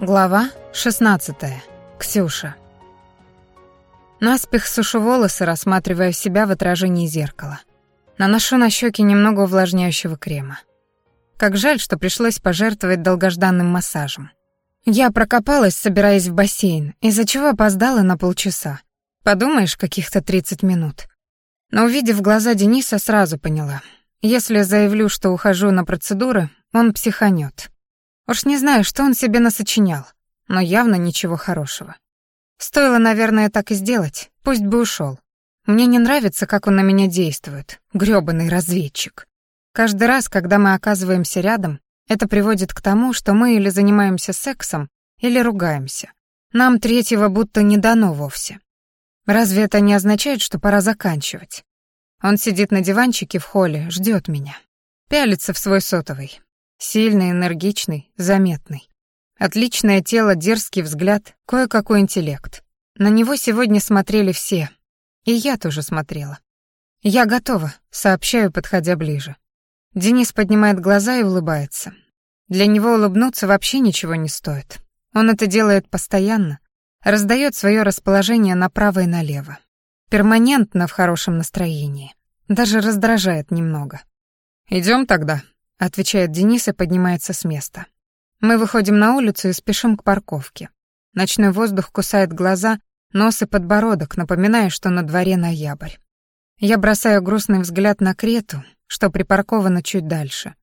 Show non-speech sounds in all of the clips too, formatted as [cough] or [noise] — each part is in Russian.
Глава 16. Ксюша. Наспех сушу волосы, рассматривая себя в отражении зеркала. Наношу на щеки немного увлажняющего крема. Как жаль, что пришлось пожертвовать долгожданным массажем. Я прокопалась, собираясь в бассейн, из-за чего опоздала на полчаса. Подумаешь, каких-то 30 минут. Но увидев глаза Дениса, сразу поняла. Если заявлю, что ухожу на процедуры, он психанет. Уж не знаю, что он себе насочинял, но явно ничего хорошего. Стоило, наверное, так и сделать, пусть бы ушел. Мне не нравится, как он на меня действует, грёбаный разведчик. Каждый раз, когда мы оказываемся рядом, это приводит к тому, что мы или занимаемся сексом, или ругаемся. Нам третьего будто не дано вовсе. Разве это не означает, что пора заканчивать? Он сидит на диванчике в холле, ждет меня. Пялится в свой сотовый. Сильный, энергичный, заметный. Отличное тело, дерзкий взгляд, кое-какой интеллект. На него сегодня смотрели все. И я тоже смотрела. «Я готова», — сообщаю, подходя ближе. Денис поднимает глаза и улыбается. Для него улыбнуться вообще ничего не стоит. Он это делает постоянно, раздает свое расположение направо и налево. Перманентно в хорошем настроении. Даже раздражает немного. Идем тогда», отвечает Денис и поднимается с места. Мы выходим на улицу и спешим к парковке. Ночной воздух кусает глаза, нос и подбородок, напоминая, что на дворе ноябрь. Я бросаю грустный взгляд на Крету, что припаркована чуть дальше,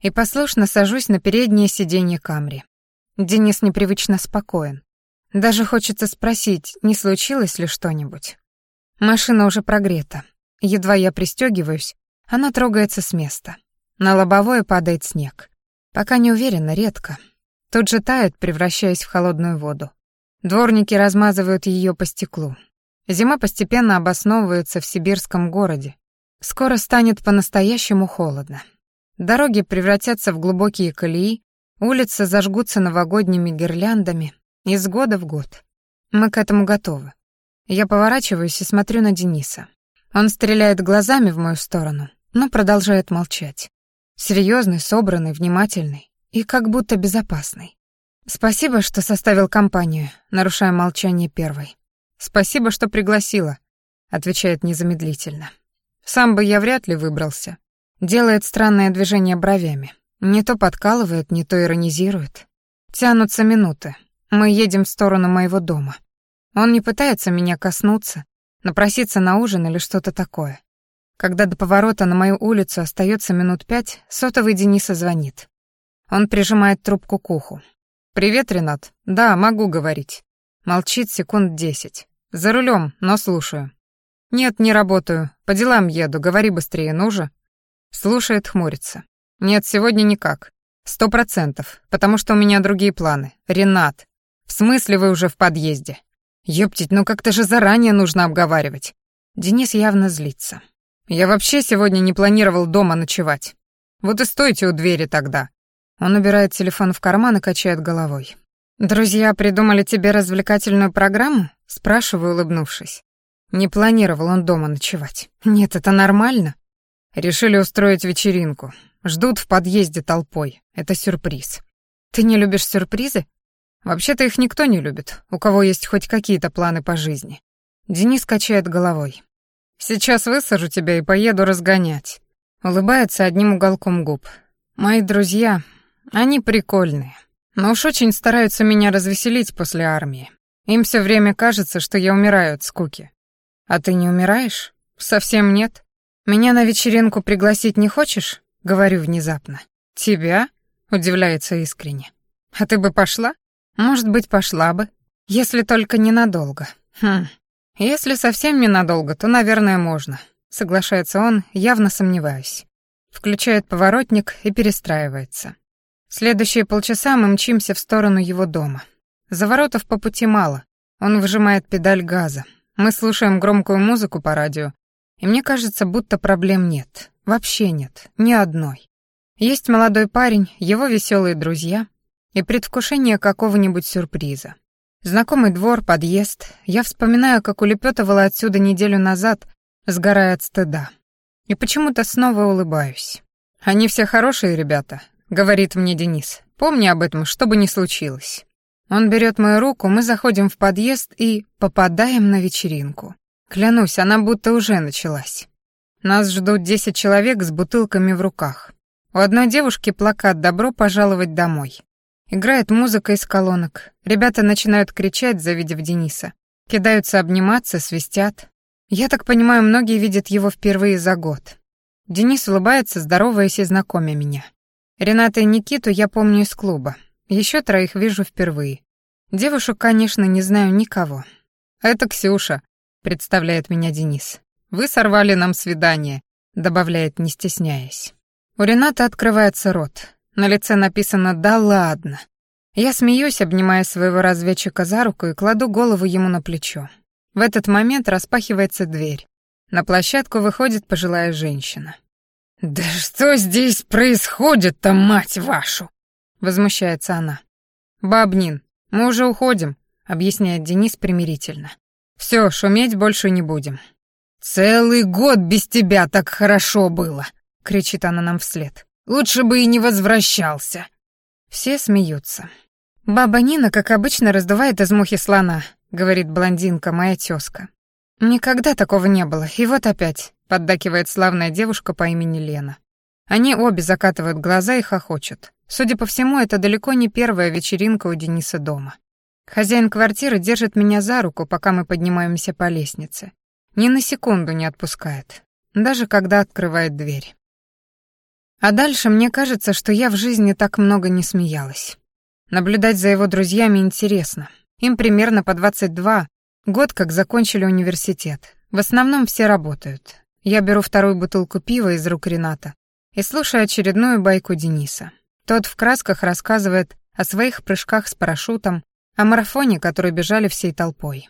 и послушно сажусь на переднее сиденье Камри. Денис непривычно спокоен. Даже хочется спросить, не случилось ли что-нибудь. Машина уже прогрета. Едва я пристегиваюсь, она трогается с места. На лобовое падает снег. Пока не уверена, редко. Тут же тает, превращаясь в холодную воду. Дворники размазывают ее по стеклу. Зима постепенно обосновывается в сибирском городе. Скоро станет по-настоящему холодно. Дороги превратятся в глубокие колеи, улицы зажгутся новогодними гирляндами из года в год. Мы к этому готовы. Я поворачиваюсь и смотрю на Дениса. Он стреляет глазами в мою сторону, но продолжает молчать. Серьезный, собранный, внимательный и как будто безопасный. Спасибо, что составил компанию, нарушая молчание первой. Спасибо, что пригласила, отвечает незамедлительно. Сам бы я вряд ли выбрался. Делает странное движение бровями. Не то подкалывает, не то иронизирует. Тянутся минуты. Мы едем в сторону моего дома. Он не пытается меня коснуться, напроситься на ужин или что-то такое. Когда до поворота на мою улицу остается минут пять, сотовый Дениса звонит. Он прижимает трубку к уху. «Привет, Ренат. Да, могу говорить». Молчит секунд десять. «За рулем, но слушаю». «Нет, не работаю. По делам еду. Говори быстрее, ну же». Слушает, хмурится. «Нет, сегодня никак. Сто процентов. Потому что у меня другие планы. Ренат. В смысле вы уже в подъезде? Ёптить, ну как-то же заранее нужно обговаривать». Денис явно злится. Я вообще сегодня не планировал дома ночевать. Вот и стойте у двери тогда. Он убирает телефон в карман и качает головой. Друзья придумали тебе развлекательную программу? спрашиваю, улыбнувшись. Не планировал он дома ночевать. Нет, это нормально. Решили устроить вечеринку. Ждут в подъезде толпой. Это сюрприз. Ты не любишь сюрпризы? Вообще-то их никто не любит, у кого есть хоть какие-то планы по жизни. Денис качает головой. Сейчас высажу тебя и поеду разгонять. Улыбается одним уголком губ. Мои друзья, они прикольные. Но уж очень стараются меня развеселить после армии. Им все время кажется, что я умираю от скуки. А ты не умираешь? Совсем нет. Меня на вечеринку пригласить не хочешь? Говорю внезапно. Тебя? Удивляется искренне. А ты бы пошла? Может быть, пошла бы. Если только ненадолго. Хм, если совсем ненадолго, то, наверное, можно. Соглашается он, явно сомневаюсь. Включает поворотник и перестраивается. Следующие полчаса мы мчимся в сторону его дома. Заворотов по пути мало. Он выжимает педаль газа. Мы слушаем громкую музыку по радио. И мне кажется, будто проблем нет. Вообще нет. Ни одной. Есть молодой парень, его веселые друзья и предвкушение какого-нибудь сюрприза. Знакомый двор, подъезд. Я вспоминаю, как улепетывала отсюда неделю назад, сгорая от стыда. И почему-то снова улыбаюсь. «Они все хорошие ребята», — говорит мне Денис. «Помни об этом, что бы ни случилось». Он берет мою руку, мы заходим в подъезд и попадаем на вечеринку. Клянусь, она будто уже началась. Нас ждут десять человек с бутылками в руках. У одной девушки плакат «Добро пожаловать домой». Играет музыка из колонок. Ребята начинают кричать, завидев Дениса. Кидаются обниматься, свистят. Я так понимаю, многие видят его впервые за год. Денис улыбается, здороваясь и знакомя меня. Рената и Никиту я помню из клуба. Еще троих вижу впервые. Девушек, конечно, не знаю никого. «Это Ксюша», — представляет меня Денис. «Вы сорвали нам свидание», — добавляет, не стесняясь. У Рената открывается рот. На лице написано «Да ладно». Я смеюсь, обнимая своего разведчика за руку и кладу голову ему на плечо. В этот момент распахивается дверь. На площадку выходит пожилая женщина. «Да что здесь происходит-то, мать вашу?» — возмущается она. «Бабнин, мы уже уходим», — объясняет Денис примирительно. «Все, шуметь больше не будем». «Целый год без тебя так хорошо было», — кричит она нам вслед. «Лучше бы и не возвращался». Все смеются. «Баба Нина, как обычно, раздувает из мухи слона», — говорит блондинка, моя тёзка. «Никогда такого не было, и вот опять», — поддакивает славная девушка по имени Лена. Они обе закатывают глаза и хохочут. Судя по всему, это далеко не первая вечеринка у Дениса дома. Хозяин квартиры держит меня за руку, пока мы поднимаемся по лестнице. Ни на секунду не отпускает, даже когда открывает дверь. А дальше мне кажется, что я в жизни так много не смеялась. Наблюдать за его друзьями интересно. Им примерно по 22, год как закончили университет. В основном все работают. Я беру вторую бутылку пива из рук Рената и слушаю очередную байку Дениса. Тот в красках рассказывает о своих прыжках с парашютом, о марафоне, который бежали всей толпой.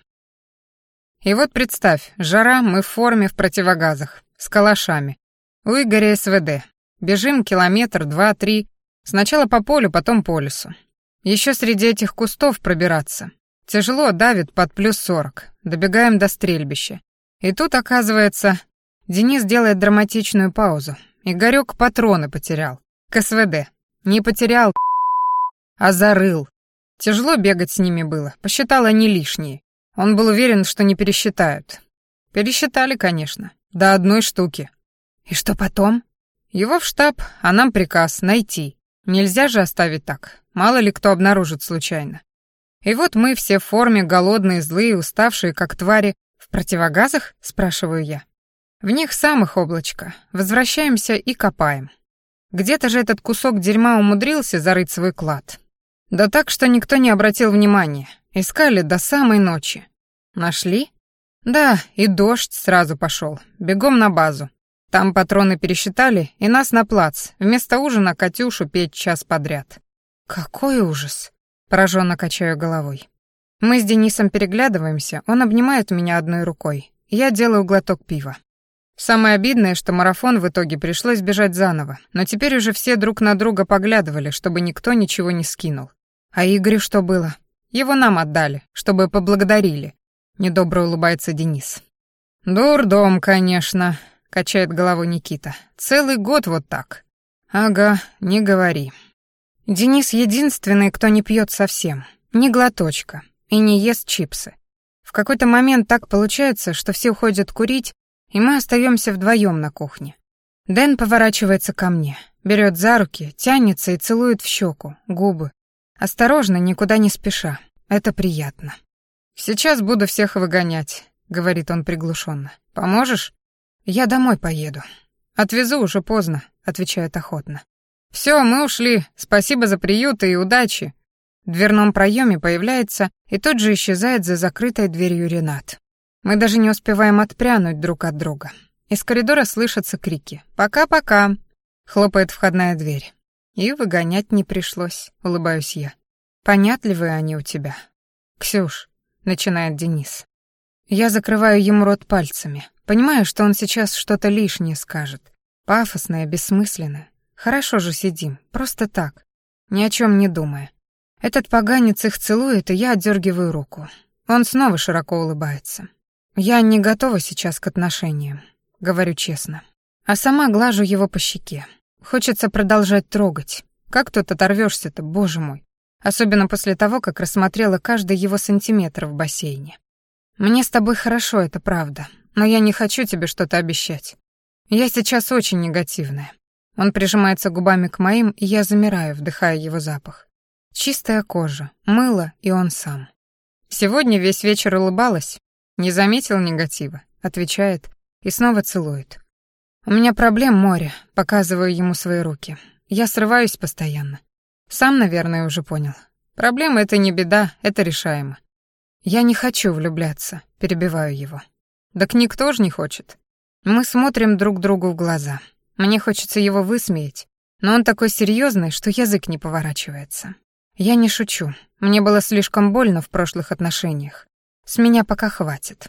И вот представь, жара, мы в форме в противогазах, с калашами. У Игоря СВД. Бежим километр, два, три. Сначала по полю, потом по лесу. Еще среди этих кустов пробираться. Тяжело давит под плюс сорок. Добегаем до стрельбища. И тут, оказывается, Денис делает драматичную паузу. Игорёк патроны потерял. К СВД. Не потерял, [laughs] а зарыл. Тяжело бегать с ними было, посчитал они лишние. Он был уверен, что не пересчитают. Пересчитали, конечно, до одной штуки. И что потом? Его в штаб, а нам приказ найти. Нельзя же оставить так, мало ли кто обнаружит случайно. И вот мы все в форме, голодные, злые, уставшие, как твари. В противогазах, спрашиваю я. В них самых облачко. Возвращаемся и копаем. Где-то же этот кусок дерьма умудрился зарыть свой клад. Да так, что никто не обратил внимания. Искали до самой ночи. Нашли? Да, и дождь сразу пошел. Бегом на базу. Там патроны пересчитали, и нас на плац. Вместо ужина Катюшу петь час подряд. Какой ужас. Пораженно качаю головой. Мы с Денисом переглядываемся, он обнимает меня одной рукой. Я делаю глоток пива. Самое обидное, что марафон в итоге пришлось бежать заново, но теперь уже все друг на друга поглядывали, чтобы никто ничего не скинул. А Игорю что было? Его нам отдали, чтобы поблагодарили. Недобро улыбается Денис. Дурдом, конечно, качает головой Никита. Целый год вот так. Ага, не говори. Денис единственный, кто не пьет совсем, ни глоточка, и не ест чипсы. В какой-то момент так получается, что все уходят курить, и мы остаемся вдвоем на кухне. Дэн поворачивается ко мне, берет за руки, тянется и целует в щеку, губы. Осторожно, никуда не спеша. Это приятно. «Сейчас буду всех выгонять», — говорит он приглушенно. «Поможешь?» «Я домой поеду». «Отвезу, уже поздно», — отвечает охотно. «Все, мы ушли. Спасибо за приют и удачи». В дверном проеме появляется и тут же исчезает за закрытой дверью Ренат. Мы даже не успеваем отпрянуть друг от друга. Из коридора слышатся крики. «Пока-пока!» — хлопает входная дверь. И выгонять не пришлось, улыбаюсь я. Понятливые они у тебя. «Ксюш», — начинает Денис. Я закрываю ему рот пальцами, понимаю, что он сейчас что-то лишнее скажет. Пафосное, бессмысленное. Хорошо же сидим, просто так, ни о чем не думая. Этот поганец их целует, и я отдергиваю руку. Он снова широко улыбается. «Я не готова сейчас к отношениям», — говорю честно. А сама глажу его по щеке. Хочется продолжать трогать. Как тут оторвешься-то, боже мой? особенно после того, как рассмотрела каждый его сантиметр в бассейне. «Мне с тобой хорошо, это правда, но я не хочу тебе что-то обещать. Я сейчас очень негативная». Он прижимается губами к моим, и я замираю, вдыхая его запах. Чистая кожа, мыло и он сам. Сегодня весь вечер улыбалась, не заметил негатива, отвечает и снова целует. У меня проблем море, показываю ему свои руки. Я срываюсь постоянно. Сам, наверное, уже понял. Проблема — это не беда, это решаемо. Я не хочу влюбляться, перебиваю его. Так никто ж не хочет. Мы смотрим друг другу в глаза. Мне хочется его высмеять, но он такой серьезный, что язык не поворачивается. Я не шучу. Мне было слишком больно в прошлых отношениях. С меня пока хватит.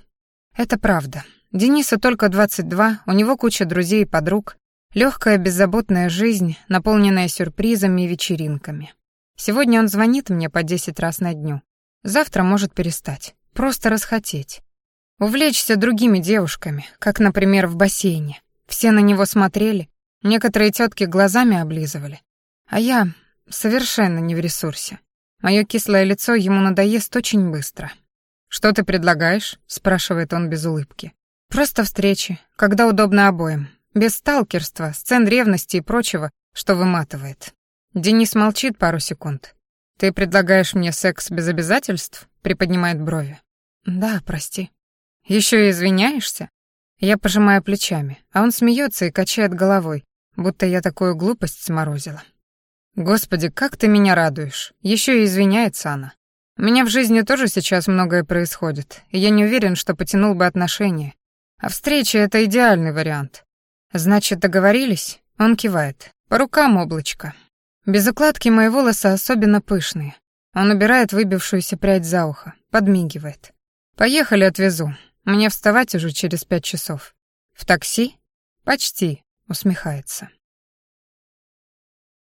Это правда. Денису только 22, у него куча друзей и подруг, легкая беззаботная жизнь, наполненная сюрпризами и вечеринками. Сегодня он звонит мне по 10 раз на дню. Завтра может перестать, просто расхотеть. Увлечься другими девушками, как, например, в бассейне. Все на него смотрели, некоторые тетки глазами облизывали. А я Совершенно не в ресурсе. Мое кислое лицо ему надоест очень быстро. «Что ты предлагаешь?» — спрашивает он без улыбки. «Просто встречи, когда удобно обоим. Без сталкерства, сцен ревности и прочего, что выматывает». Денис молчит пару секунд. «Ты предлагаешь мне секс без обязательств?» — приподнимает брови. «Да, прости». Еще и извиняешься?» Я пожимаю плечами, а он смеется и качает головой, будто я такую глупость сморозила. Господи, как ты меня радуешь. Еще и извиняется она. У меня в жизни тоже сейчас многое происходит, и я не уверен, что потянул бы отношения. А встреча — это идеальный вариант. Значит, договорились? Он кивает. По рукам облачко. Без укладки мои волосы особенно пышные. Он убирает выбившуюся прядь за ухо, подмигивает. «Поехали, отвезу. Мне вставать уже через пять часов». «В такси?» «Почти», — усмехается.